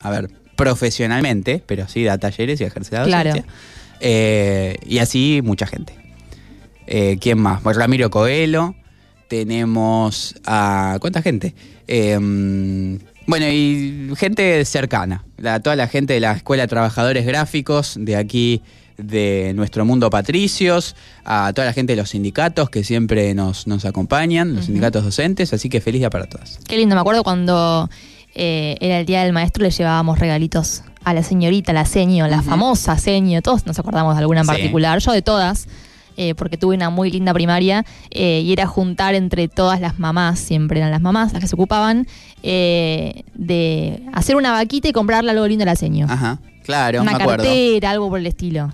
a ver, profesionalmente, pero sí da talleres y ejerce la Claro. docencia. Eh, y así mucha gente. Eh, ¿Quién más? Pues Ramiro Coelho. Tenemos a. ¿Cuánta gente? Eh, bueno, y gente cercana. La- toda la gente de la Escuela de Trabajadores Gráficos de aquí de nuestro mundo patricios, a toda la gente de los sindicatos que siempre nos, nos acompañan, los sindicatos docentes, así que feliz día para todas. Qué lindo, me acuerdo cuando eh, era el día del maestro, le llevábamos regalitos a la señorita, la seño, la famosa seño, todos nos acordamos de alguna en Sí. particular, yo de todas, eh, porque tuve una muy linda primaria, eh, y era juntar entre todas las mamás, siempre eran las mamás las que se ocupaban, eh, de hacer una vaquita y comprarle algo lindo a la seño. Ajá, claro, una me acuerdo. cartera, algo por el estilo.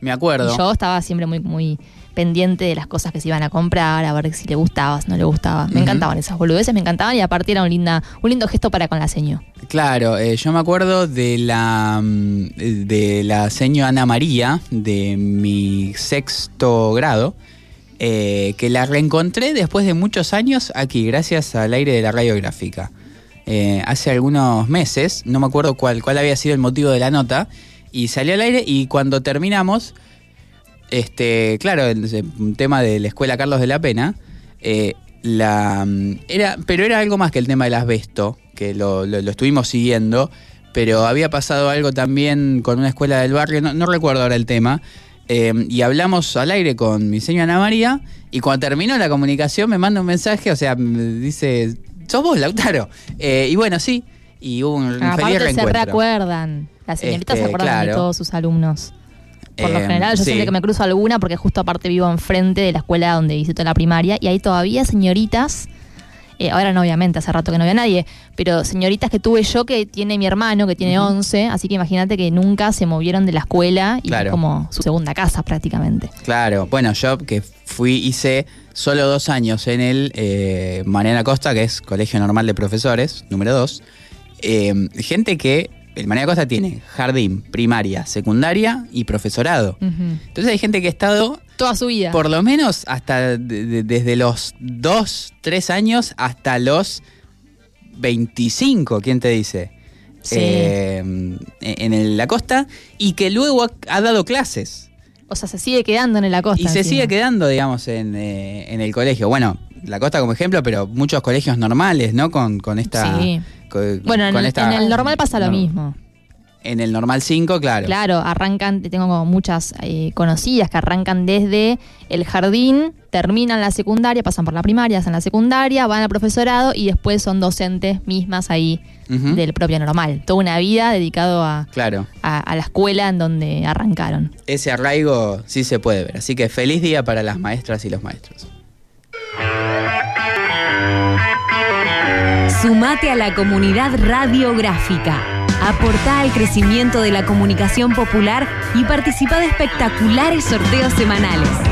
Me acuerdo. Y yo estaba siempre muy, muy pendiente de las cosas que se iban a comprar, a ver si le gustaba, si no le gustaba. Me encantaban esas boludeces, me encantaban y aparte era un, linda, un lindo gesto para con la seño. Claro, eh, yo me acuerdo de la mm, de la señora Ana María de mi sexto grado, eh, que la reencontré después de muchos años aquí, gracias al aire de la radiográfica. Eh, hace algunos meses, no me acuerdo cuál, cuál había sido el motivo de la nota, y salió al aire y cuando terminamos, este, claro, el, el tema de la escuela Carlos de la Pena, eh, la, mm, era, pero era algo más que el tema del asbesto, que lo, lo- lo estuvimos siguiendo, pero había pasado algo también con una escuela del barrio, no, no recuerdo ahora el tema, eh, y hablamos al aire con mi señora Ana María, y cuando terminó la comunicación me manda un mensaje, o sea, me dice, ¿sos vos, Lautaro? Eh, y bueno, sí, y hubo un feliz aparte se reencuentro. recuerdan. Las señoritas Este, se acuerdan de todos sus alumnos. Por lo Eh, general, yo sí. siempre que me cruzo alguna, porque justo aparte vivo enfrente de la escuela donde toda la primaria, y hay todavía señoritas, eh, ahora no obviamente, hace rato que no había nadie, pero señoritas que tuve yo que tiene mi hermano, que tiene 11, así que imagínate que nunca se movieron de la escuela y Claro. es como su segunda casa prácticamente. Claro, bueno, yo que fui, hice solo dos años en el eh, Mariana Costa, que es Colegio Normal de Profesores, número dos. Eh, gente que, el Mariana Costa tiene jardín, primaria, secundaria y profesorado. Entonces hay gente que ha estado Toda su vida. por lo menos hasta de- de- desde los dos, tres años hasta los 25, ¿quién te dice? Sí. Eh, en el- la costa y que luego ha- ha dado clases. O sea, se sigue quedando en la costa. Y se sigue quedando, digamos, en, eh, en el colegio. Bueno, la costa como ejemplo, pero muchos colegios normales, ¿no? Con, con esta. Sí. Co- Bueno, en, con el- esta- en el normal pasa lo no, mismo. En el normal 5, claro. Claro, arrancan, tengo como muchas eh, conocidas que arrancan desde el jardín, terminan la secundaria, pasan por la primaria, hacen la secundaria, van al profesorado y después son docentes mismas ahí del propio normal. Toda una vida dedicado a, Claro. a- a la escuela en donde arrancaron. Ese arraigo sí se puede ver. Así que feliz día para las maestras y los maestros. Sumate a la comunidad radiográfica. Aportá al crecimiento de la comunicación popular y participa de espectaculares sorteos semanales.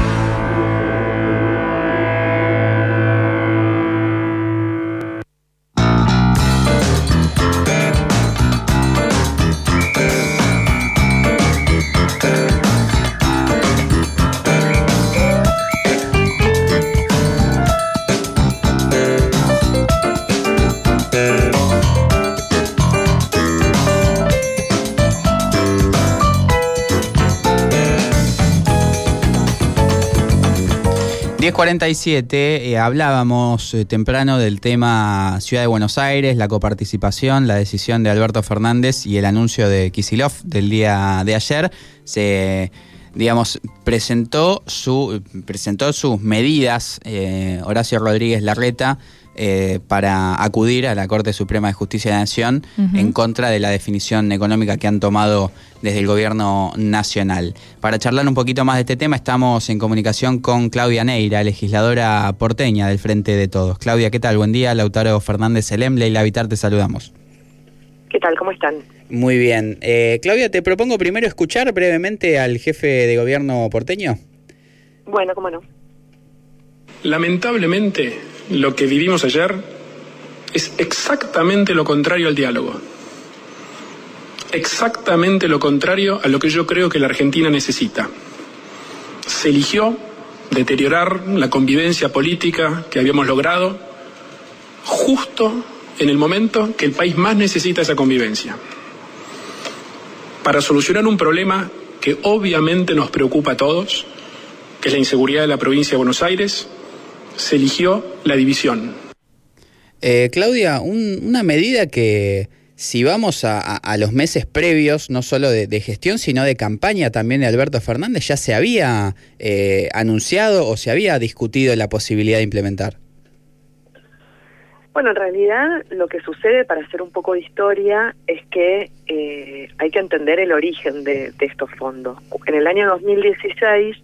Diez 1047, eh, hablábamos eh, temprano del tema Ciudad de Buenos Aires, la coparticipación, la decisión de Alberto Fernández y el anuncio de Kisilov del día de ayer. Se, digamos, presentó, su, presentó sus medidas eh, Horacio Rodríguez Larreta eh, para acudir a la Corte Suprema de Justicia de la Nación en contra de la definición económica que han tomado desde el gobierno nacional. Para charlar un poquito más de este tema estamos en comunicación con Claudia Neira, legisladora porteña del Frente de Todos. Claudia, ¿qué tal? Buen día. Lautaro Fernández Elem, Leila Vitar, te saludamos. ¿Qué tal? ¿Cómo están? Muy bien. Eh, Claudia, te propongo primero escuchar brevemente al jefe de gobierno porteño. Bueno, cómo no. Lamentablemente, lo que vivimos ayer es exactamente lo contrario al diálogo. Exactamente lo contrario a lo que yo creo que la Argentina necesita. Se eligió deteriorar la convivencia política que habíamos logrado justo en el momento que el país más necesita esa convivencia. para solucionar un problema que obviamente nos preocupa a todos, que es la inseguridad de la provincia de Buenos Aires, se eligió la división. Eh, Claudia, una medida que si vamos a, los meses previos, no solo de, gestión, sino de campaña también de Alberto Fernández, ya se había eh, anunciado o se había discutido la posibilidad de implementar. Bueno, en realidad lo que sucede, para hacer un poco de historia, es que eh, hay que entender el origen de, estos fondos. En el año 2016,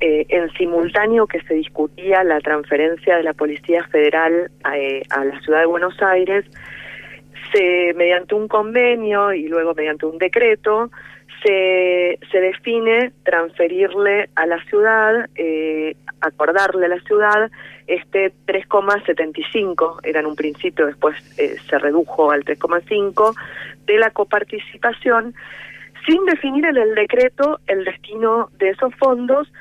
eh, en simultáneo que se discutía la transferencia de la Policía Federal a, a la ciudad de Buenos Aires, se mediante un convenio y luego mediante un decreto se, se define transferirle a la ciudad, eh, acordarle a la ciudad este 3,75, era en un principio, después eh, se redujo al 3,5, de la coparticipación, sin definir en el decreto el destino de esos fondos,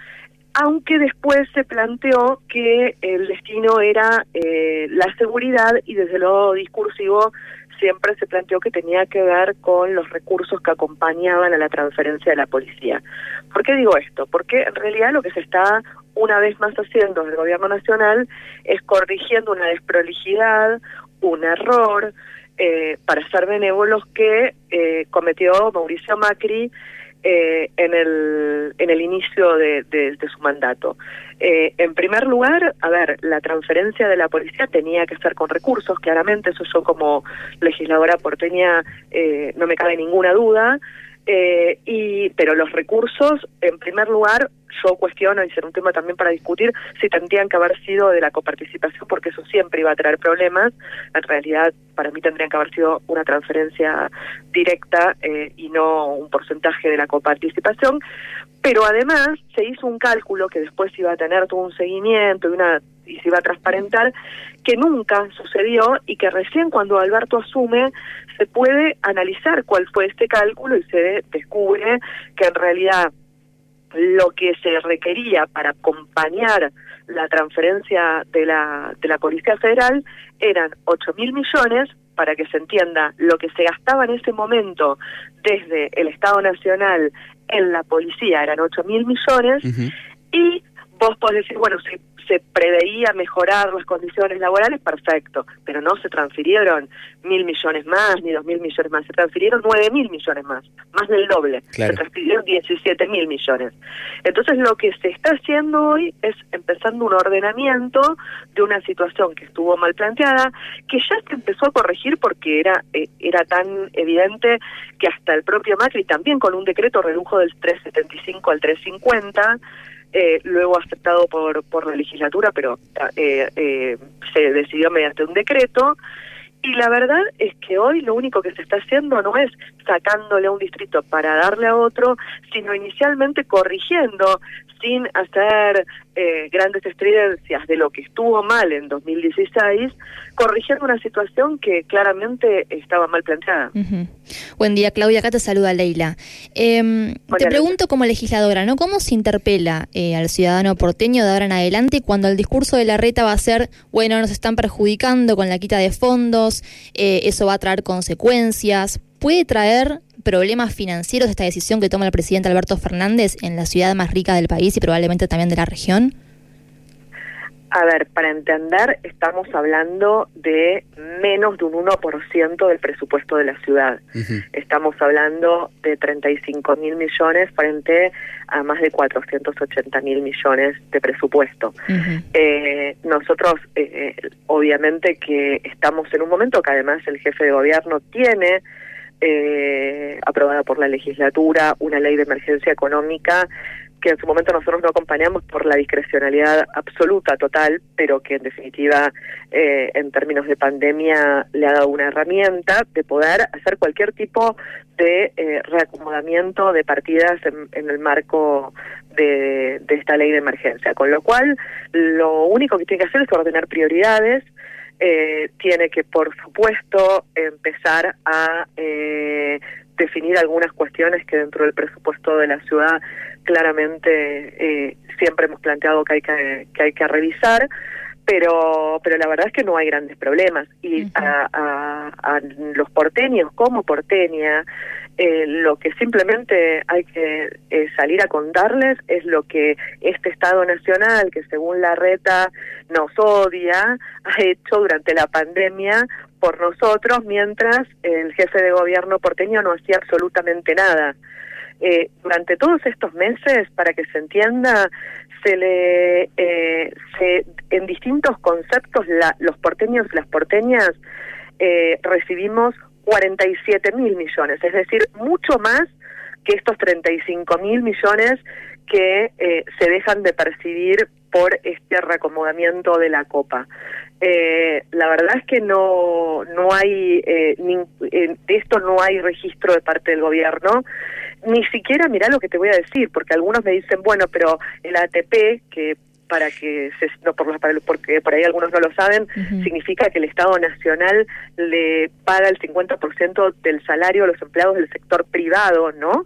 aunque después se planteó que el destino era eh, la seguridad y desde lo discursivo siempre se planteó que tenía que ver con los recursos que acompañaban a la transferencia de la policía. ¿Por qué digo esto? Porque en realidad lo que se está una vez más haciendo el gobierno nacional es corrigiendo una desprolijidad, un error, eh, para ser benévolos que eh, cometió Mauricio Macri eh, en, el, en el inicio de, su mandato. Eh, en primer lugar, a ver, la transferencia de la policía tenía que ser con recursos, claramente, eso yo como legisladora porteña eh, no me cabe ninguna duda, eh, y pero los recursos, en primer lugar, yo cuestiono, y será un tema también para discutir, si tendrían que haber sido de la coparticipación, porque eso siempre iba a traer problemas. En realidad, para mí tendrían que haber sido una transferencia directa eh, y no un porcentaje de la coparticipación. Pero además se hizo un cálculo que después iba a tener todo un seguimiento y una y se iba a transparentar, que nunca sucedió y que recién cuando Alberto asume se puede analizar cuál fue este cálculo y se descubre que en realidad lo que se requería para acompañar la transferencia de la, de la Policía Federal eran 8 mil millones, para que se entienda, lo que se gastaba en ese momento desde el Estado Nacional en la policía eran 8 mil millones, y vos podés decir, bueno, si se preveía mejorar las condiciones laborales, perfecto, pero no se transfirieron mil millones más ni dos mil millones más, se transfirieron nueve mil millones más, más del doble, se transfirieron diecisiete mil millones. Entonces lo que se está haciendo hoy es empezando un ordenamiento de una situación que estuvo mal planteada, que ya se empezó a corregir porque era, eh, era tan evidente que hasta el propio Macri también con un decreto redujo del 375 al 350, eh, luego aceptado por, por la legislatura, pero eh, eh, se decidió mediante un decreto. Y la verdad es que hoy lo único que se está haciendo no es sacándole a un distrito para darle a otro, sino inicialmente corrigiendo sin hacer eh, grandes estridencias de lo que estuvo mal en 2016, corrigiendo una situación que claramente estaba mal planteada. Buen día, Claudia. Acá te saluda Leila. Em, te pregunto como legisladora, ¿no? ¿Cómo se interpela eh, al ciudadano porteño de ahora en adelante cuando el discurso de la reta va a ser, bueno, nos están perjudicando con la quita de fondos, eh, eso va a traer consecuencias? ¿Puede traer problemas financieros esta decisión que toma el presidente Alberto Fernández en la ciudad más rica del país y probablemente también de la región? A ver, para entender, estamos hablando de menos de un 1% del presupuesto de la ciudad. Estamos hablando de 35 mil millones frente a más de 480 mil millones de presupuesto. eh, nosotros, eh, eh, obviamente que estamos en un momento que además el jefe de gobierno tiene eh, aprobada por la legislatura, una ley de emergencia económica que en su momento nosotros no acompañamos por la discrecionalidad absoluta, total, pero que en definitiva, eh, en términos de pandemia, le ha dado una herramienta de poder hacer cualquier tipo de eh, reacomodamiento de partidas en, el marco de, de esta ley de emergencia. Con lo cual, lo único que tiene que hacer es ordenar prioridades, eh, tiene que, por supuesto, empezar a eh, definir algunas cuestiones que dentro del presupuesto de la ciudad claramente eh, siempre hemos planteado que hay que, que hay que revisar pero pero la verdad es que no hay grandes problemas. Y a, a, a, los porteños como porteña Eh, lo que simplemente hay que eh, salir a contarles es lo que este Estado Nacional, que según la reta nos odia, ha hecho durante la pandemia por nosotros, mientras el jefe de gobierno porteño no hacía absolutamente nada. Eh, durante todos estos meses, para que se entienda, se le eh, se, en distintos conceptos la, los porteños y las porteñas eh, recibimos 47 mil millones, es decir, mucho más que estos 35 mil millones que eh, se dejan de percibir por este reacomodamiento de la copa. Eh, la verdad es que no no hay eh, ni, de esto no hay registro de parte del gobierno ni siquiera mira lo que te voy a decir porque algunos me dicen bueno pero el ATP que para que se, no por, para, porque por ahí algunos no lo saben, significa que el Estado Nacional le paga el 50% del salario a los empleados del sector privado, ¿no?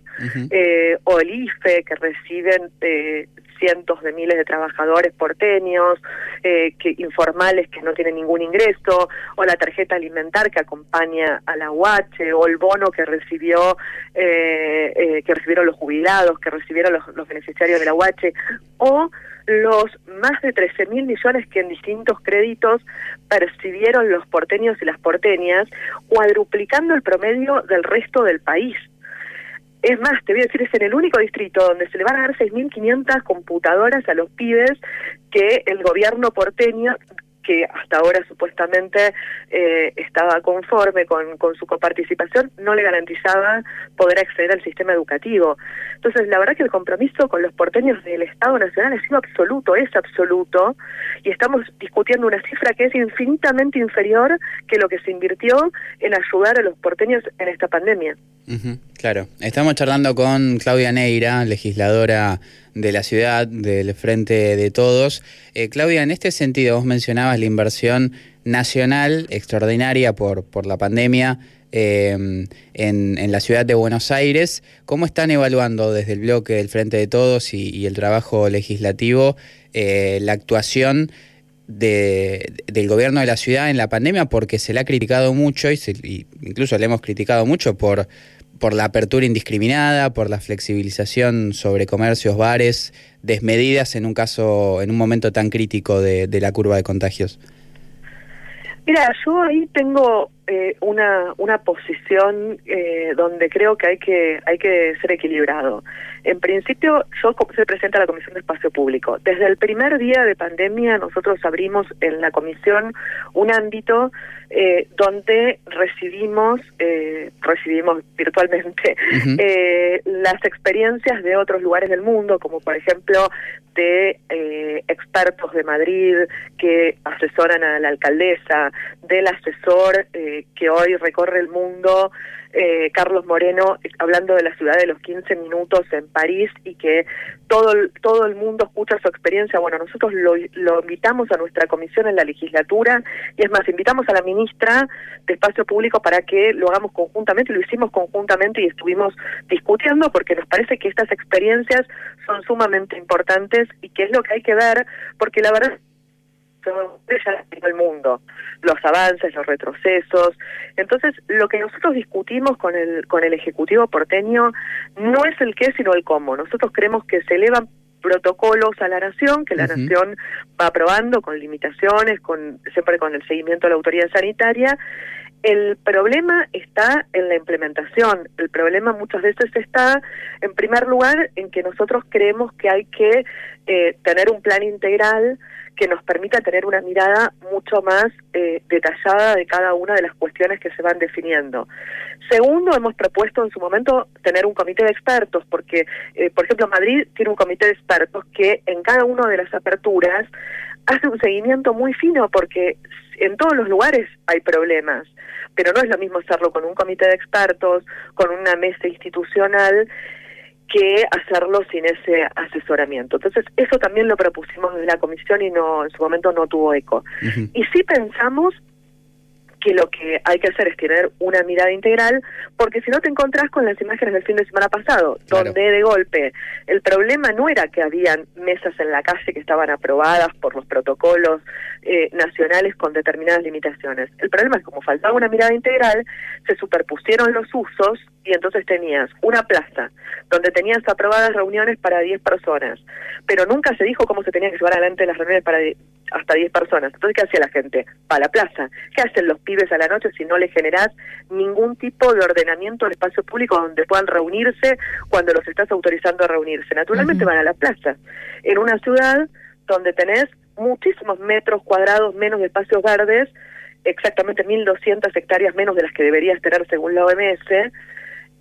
eh, o el IFE, que reciben eh, cientos de miles de trabajadores porteños, eh, que informales que no tienen ningún ingreso, o la tarjeta alimentar que acompaña a la UH, o el bono que recibió eh, eh, que recibieron los jubilados, que recibieron los, los beneficiarios de la UH, o los más de 13 mil millones que en distintos créditos percibieron los porteños y las porteñas, cuadruplicando el promedio del resto del país. Es más, te voy a decir, es en el único distrito donde se le van a dar 6.500 computadoras a los pibes que el gobierno porteño que hasta ahora supuestamente eh, estaba conforme con, su coparticipación, no le garantizaba poder acceder al sistema educativo. Entonces, la verdad que el compromiso con los porteños del Estado Nacional ha sido absoluto, es absoluto, y estamos discutiendo una cifra que es infinitamente inferior que lo que se invirtió en ayudar a los porteños en esta pandemia. Uh claro, estamos charlando con Claudia Neira, legisladora de la ciudad, del Frente de Todos. Eh, Claudia, en este sentido, vos mencionabas la inversión nacional extraordinaria por, por la pandemia eh, en, en, la ciudad de Buenos Aires. ¿Cómo están evaluando desde el bloque del Frente de Todos y, el trabajo legislativo eh, la actuación de, del gobierno de la ciudad en la pandemia? Porque se le ha criticado mucho y, se, y incluso le hemos criticado mucho por por la apertura indiscriminada, por la flexibilización sobre comercios, bares, desmedidas en un caso, en un momento tan crítico de, de la curva de contagios? Mira, yo ahí tengo eh, una una posición eh, donde creo que hay que hay que ser equilibrado. En principio, yo soy presidenta de la Comisión de Espacio Público. Desde el primer día de pandemia, nosotros abrimos en la comisión un ámbito eh, donde recibimos eh, recibimos virtualmente uh -huh. eh, las experiencias de otros lugares del mundo, como por ejemplo de eh, expertos de Madrid que asesoran a la alcaldesa, del asesor eh, que hoy recorre el mundo eh, Carlos Moreno hablando de la ciudad de los 15 minutos en París y que todo el, todo el mundo escucha su experiencia. Bueno, nosotros lo, lo invitamos a nuestra comisión en la legislatura y es más, invitamos a la ministra de Espacio Público para que lo hagamos conjuntamente, lo hicimos conjuntamente y estuvimos discutiendo porque nos parece que estas experiencias son sumamente importantes y que es lo que hay que ver porque la verdad en el mundo, los avances, los retrocesos. Entonces, lo que nosotros discutimos con el con el ejecutivo porteño no es el qué, sino el cómo. Nosotros creemos que se elevan protocolos a la nación, que la uh -huh. nación va aprobando con limitaciones, con siempre con el seguimiento de la autoridad sanitaria. El problema está en la implementación. El problema muchas veces está, en primer lugar, en que nosotros creemos que hay que eh, tener un plan integral que nos permita tener una mirada mucho más eh, detallada de cada una de las cuestiones que se van definiendo. Segundo, hemos propuesto en su momento tener un comité de expertos, porque, eh, por ejemplo, Madrid tiene un comité de expertos que en cada una de las aperturas hace un seguimiento muy fino, porque en todos los lugares hay problemas, pero no es lo mismo hacerlo con un comité de expertos, con una mesa institucional, que hacerlo sin ese asesoramiento. Entonces, eso también lo propusimos desde la comisión y no en su momento no tuvo eco. Uh -huh. Y sí pensamos que lo que hay que hacer es tener una mirada integral, porque si no te encontrás con las imágenes del fin de semana pasado, claro. donde de golpe el problema no era que habían mesas en la calle que estaban aprobadas por los protocolos eh, nacionales con determinadas limitaciones. El problema es que como faltaba una mirada integral, se superpusieron los usos y entonces tenías una plaza donde tenías aprobadas reuniones para 10 personas, pero nunca se dijo cómo se tenían que llevar adelante las reuniones para hasta 10 personas. Entonces, ¿qué hacía la gente? Va a la plaza. ¿Qué hacen los pibes a la noche si no les generás ningún tipo de ordenamiento del espacio público donde puedan reunirse cuando los estás autorizando a reunirse? Naturalmente van a la plaza. En una ciudad donde tenés muchísimos metros cuadrados menos de espacios verdes, exactamente 1.200 hectáreas menos de las que deberías tener según la OMS,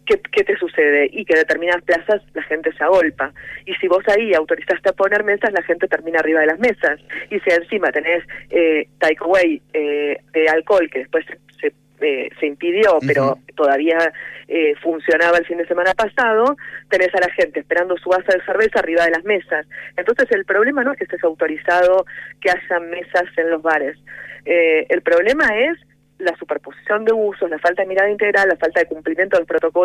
¿qué, te sucede? Y que en determinadas plazas la gente se agolpa. Y si vos ahí autorizaste a poner mesas, la gente termina arriba de las mesas. Y si encima tenés eh, takeaway eh, de alcohol, que después se, eh, se impidió, pero todavía eh, funcionaba el fin de semana pasado, tenés a la gente esperando su asa de cerveza arriba de las mesas. Entonces el problema no es que estés autorizado que haya mesas en los bares. Eh, el problema es la superposición de usos, la falta de mirada integral, la falta de cumplimiento del protocolo